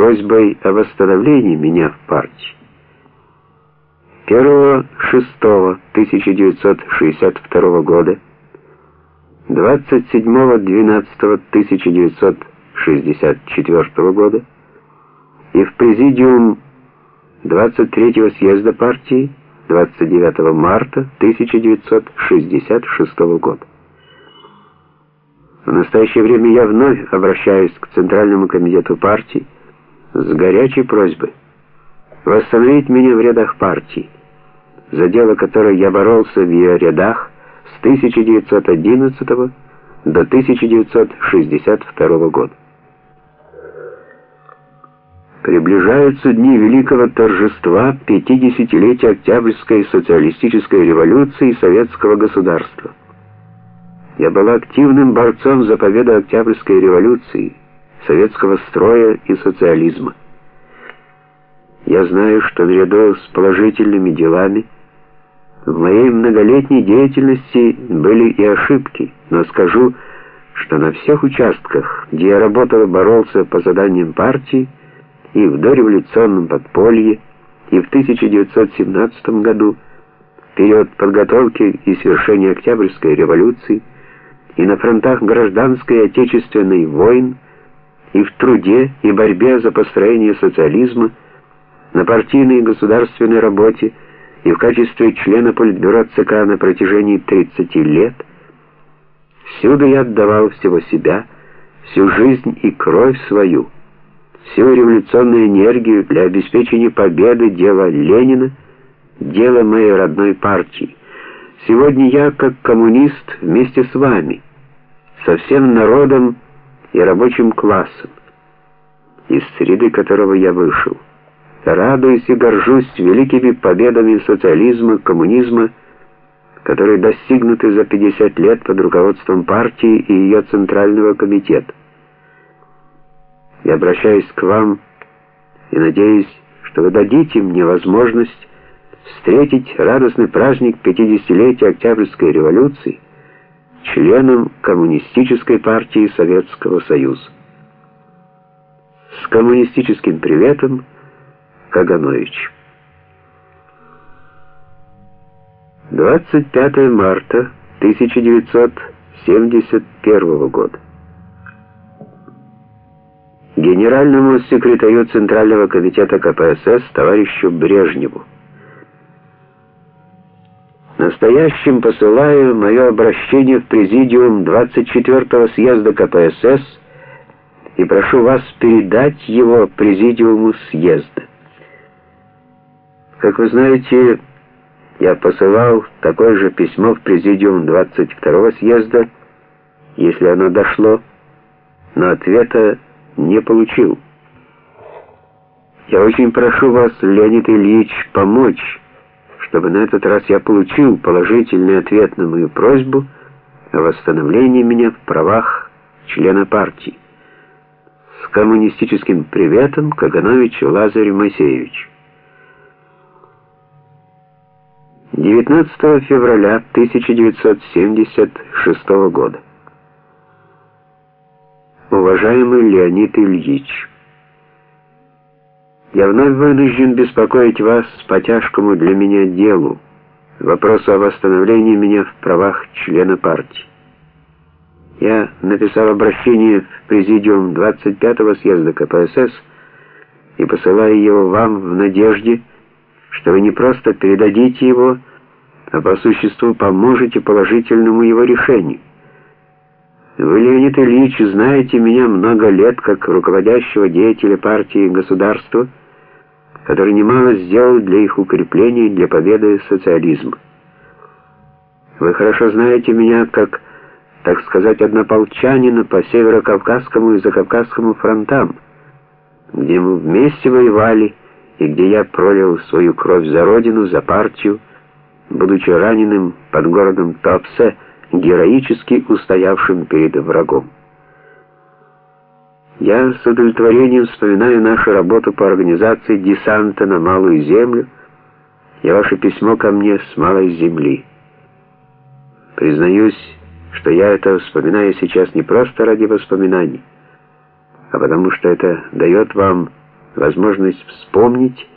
просьбой о восстановлении меня в партии. 1.6.1962 года, 27.12.1964 года и в президиум 23-го съезда партии 29 марта 1966 года. В настоящее время я вновь обращаюсь к Центральному комитету партии с горячей просьбой восстановить меня в рядах партии, за дело которое я боролся в ее рядах с 1911 до 1962 года. Приближаются дни великого торжества 50-летия Октябрьской социалистической революции советского государства. Я был активным борцом за победу Октябрьской революции, советского строя и социализма. Я знаю, что наряду с положительными делами в моей многолетней деятельности были и ошибки, но скажу, что на всех участках, где я работал и боролся по заданиям партии, и в дореволюционном подполье, и в 1917 году, в период подготовки и свершения Октябрьской революции, и на фронтах гражданской и отечественной войн, и в труде и борьбе за построение социализма, на партийной и государственной работе, и в качестве члена Политбюро ЦК на протяжении 30 лет, всюду я отдавал всего себя, всю жизнь и кровь свою, всю революционную энергию для обеспечения победы дела Ленина, дела моей родной партии. Сегодня я, как коммунист, вместе с вами, со всем народом и рабочим классом, из среды которого я вышел. Радуюсь и горжусь великими победами социализма, коммунизма, которые достигнуты за 50 лет под руководством партии и ее Центрального комитета. Я обращаюсь к вам и надеюсь, что вы дадите мне возможность встретить радостный праздник 50-летия Октябрьской революции членом Коммунистической партии Советского Союза. С коммунистическим приветом, Каганович. 25 марта 1971 года. Генеральному секретарю Центрального комитета КПСС товарищу Брежневу. Настоящим посылаю мое обращение в президиум 24-го съезда КПСС и прошу вас передать его президиуму съезда. Как вы знаете, я посылал такое же письмо в президиум 22-го съезда, если оно дошло, но ответа не получил. Я очень прошу вас, Леонид Ильич, помочь чтобы на этот раз я получил положительный ответ на мою просьбу о восстановлении меня в правах члена партии. С коммунистическим приветом, Каганович Лазарь Моисеевич. 19 февраля 1976 года. Уважаемый Леонид Ильич, я вновь вынужден беспокоить вас по тяжкому для меня делу, вопросу о восстановлении меня в правах члена партии. Я написал обращение в президиум 25-го съезда КПСС и посылаю его вам в надежде, что вы не просто передадите его, а по существу поможете положительному его решению. Вы, Леонид Ильич, знаете меня много лет как руководящего деятеля партии и государства, который немало сделал для их укрепления и для победы социализма. Вы хорошо знаете меня как, так сказать, однополчанина по Северо-Кавказскому и Закавказскому фронтам, где мы вместе воевали и где я пролил свою кровь за родину, за партию, будучи раненым под городом Туапсе, героически устоявшим перед врагом. Я с удовлетворением вспоминаю нашу работу по организации десанта на Малую Землю и ваше письмо ко мне с Малой Земли. Признаюсь, что я это вспоминаю сейчас не просто ради воспоминаний, а потому что это дает вам возможность вспомнить